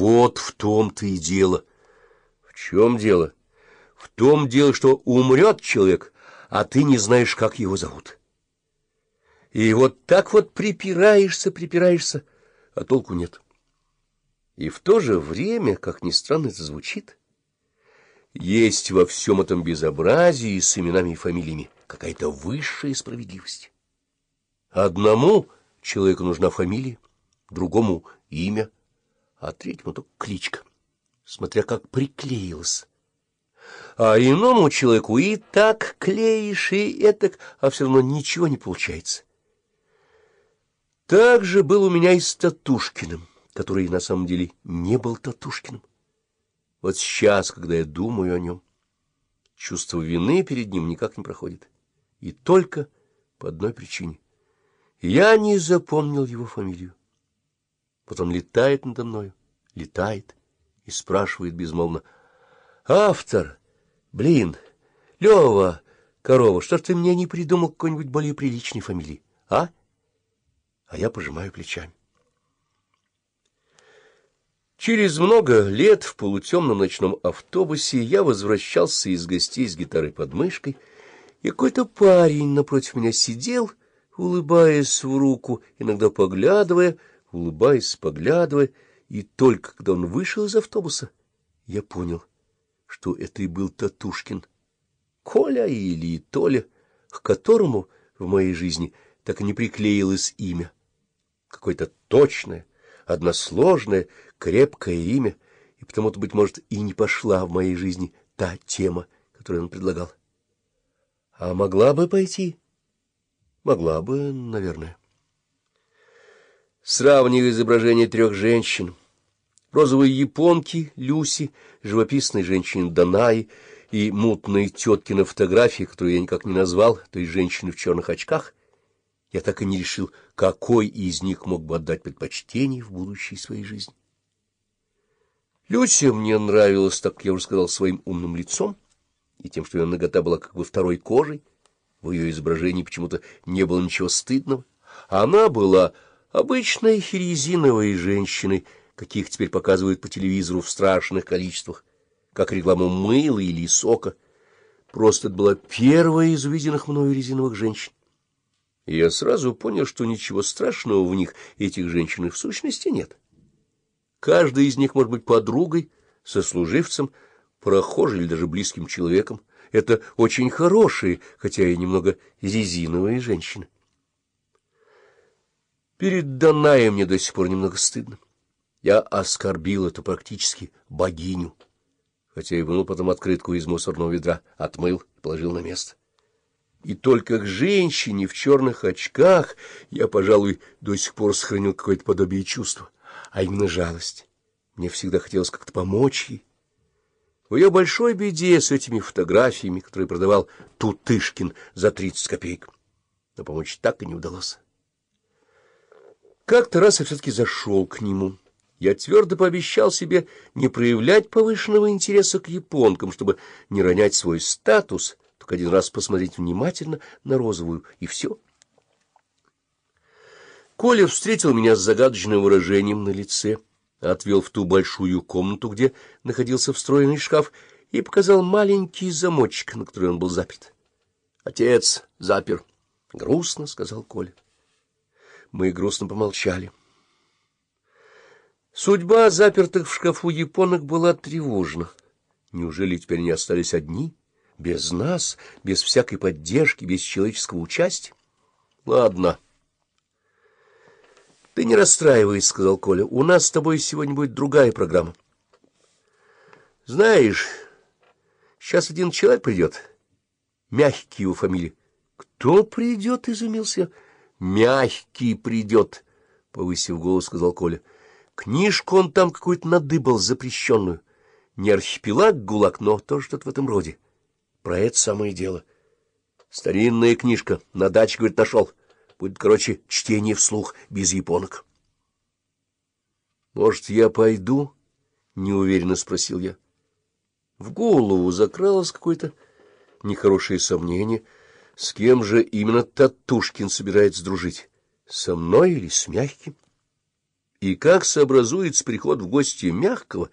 Вот в том-то и дело. В чем дело? В том дело, что умрет человек, а ты не знаешь, как его зовут. И вот так вот припираешься, припираешься, а толку нет. И в то же время, как ни странно это звучит, есть во всем этом безобразии с именами и фамилиями какая-то высшая справедливость. Одному человеку нужна фамилия, другому — имя, а третьему только кличка, смотря как приклеилась. А иному человеку и так клеишь, и этак, а все равно ничего не получается. Так же был у меня и с Татушкиным, который на самом деле не был Татушкиным. Вот сейчас, когда я думаю о нем, чувство вины перед ним никак не проходит. И только по одной причине. Я не запомнил его фамилию. Вот он летает надо мною, летает и спрашивает безмолвно. «Автор! Блин! Лева! Корова! Что ж ты мне не придумал какой-нибудь более приличной фамилии, а?» А я пожимаю плечами. Через много лет в полутемном ночном автобусе я возвращался из гостей с гитарой под мышкой, и какой-то парень напротив меня сидел, улыбаясь в руку, иногда поглядывая, улыбаясь, поглядывая, и только когда он вышел из автобуса, я понял, что это и был Татушкин, Коля или Толя, к которому в моей жизни так и не приклеилось имя. Какое-то точное, односложное, крепкое имя, и потому-то, быть может, и не пошла в моей жизни та тема, которую он предлагал. А могла бы пойти? Могла бы, наверное. Сравнивая изображение трех женщин, розовой японки Люси, живописной женщины Данаи и мутной тетки на фотографии, которую я никак не назвал, то есть женщины в черных очках, я так и не решил, какой из них мог бы отдать предпочтение в будущей своей жизни. Люся мне нравилась, так я уже сказал, своим умным лицом и тем, что ее нагота была как бы второй кожей. В ее изображении почему-то не было ничего стыдного. Она была обычной резиновой женщиной, каких теперь показывают по телевизору в страшных количествах, как рекламу мыла или сока. Просто это была первая из увиденных мною резиновых женщин. И я сразу понял, что ничего страшного в них, этих женщин, в сущности нет. Каждая из них может быть подругой, сослуживцем, прохожей или даже близким человеком. Это очень хорошие, хотя и немного резиновые женщины. Перед Данаем мне до сих пор немного стыдно. Я оскорбил эту практически богиню, хотя и вынул потом открытку из мусорного ведра, отмыл и положил на место. И только к женщине в черных очках я, пожалуй, до сих пор сохранил какое-то подобие чувства, а именно жалость. Мне всегда хотелось как-то помочь ей. В ее большой беде с этими фотографиями, которые продавал Тутышкин за тридцать копеек. Но помочь так и не удалось. Как-то раз я все-таки зашел к нему. Я твердо пообещал себе не проявлять повышенного интереса к японкам, чтобы не ронять свой статус — только один раз посмотреть внимательно на розовую, и все. Коля встретил меня с загадочным выражением на лице, отвел в ту большую комнату, где находился встроенный шкаф, и показал маленький замочек, на который он был заперт. — Отец запер. — Грустно, — сказал Коля. Мы грустно помолчали. Судьба запертых в шкафу японок была тревожна. Неужели теперь они остались одни? — без нас, без всякой поддержки, без человеческого участия? Ладно. Ты не расстраивайся, — сказал Коля. У нас с тобой сегодня будет другая программа. Знаешь, сейчас один человек придет. Мягкий его фамилия. Кто придет, — изумился. Мягкий придет, — повысив голос, сказал Коля. Книжку он там какую-то надыбал запрещенную. Не архипелаг ГУЛАГ, но тоже что-то в этом роде. Про это самое дело. Старинная книжка. На даче, говорит, нашел. Будет, короче, чтение вслух, без японок. — Может, я пойду? — неуверенно спросил я. В голову закралось какое-то нехорошее сомнение. С кем же именно Татушкин собирается дружить? Со мной или с Мягким? и как сообразуется приход в гости мягкого,